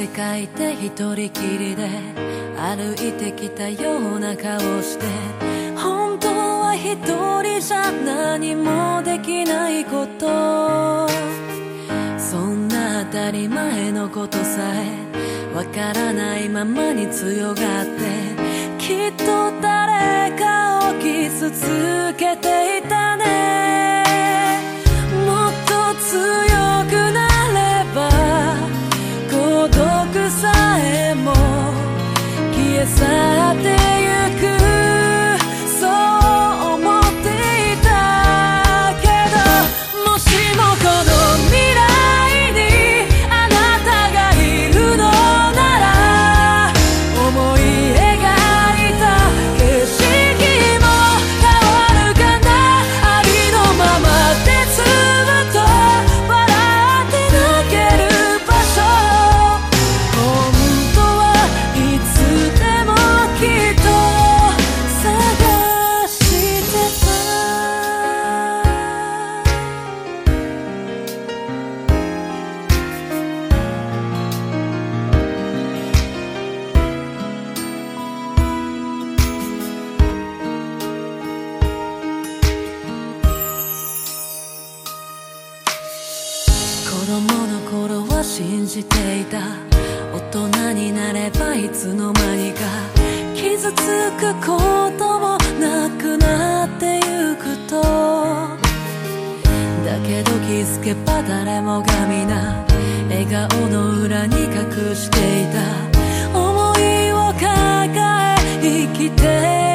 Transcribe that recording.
世界で一人きりで歩いてきたような顔して本当は一人じゃ何もできないこと。そんな当たり前のことさえわからないままに強がってきっと誰かを傷つけていた。さえも消え去っ供の頃は信じていた大人になればいつの間にか傷つくこともなくなってゆくとだけど気づけば誰もが皆笑顔の裏に隠していた思いを抱え生きて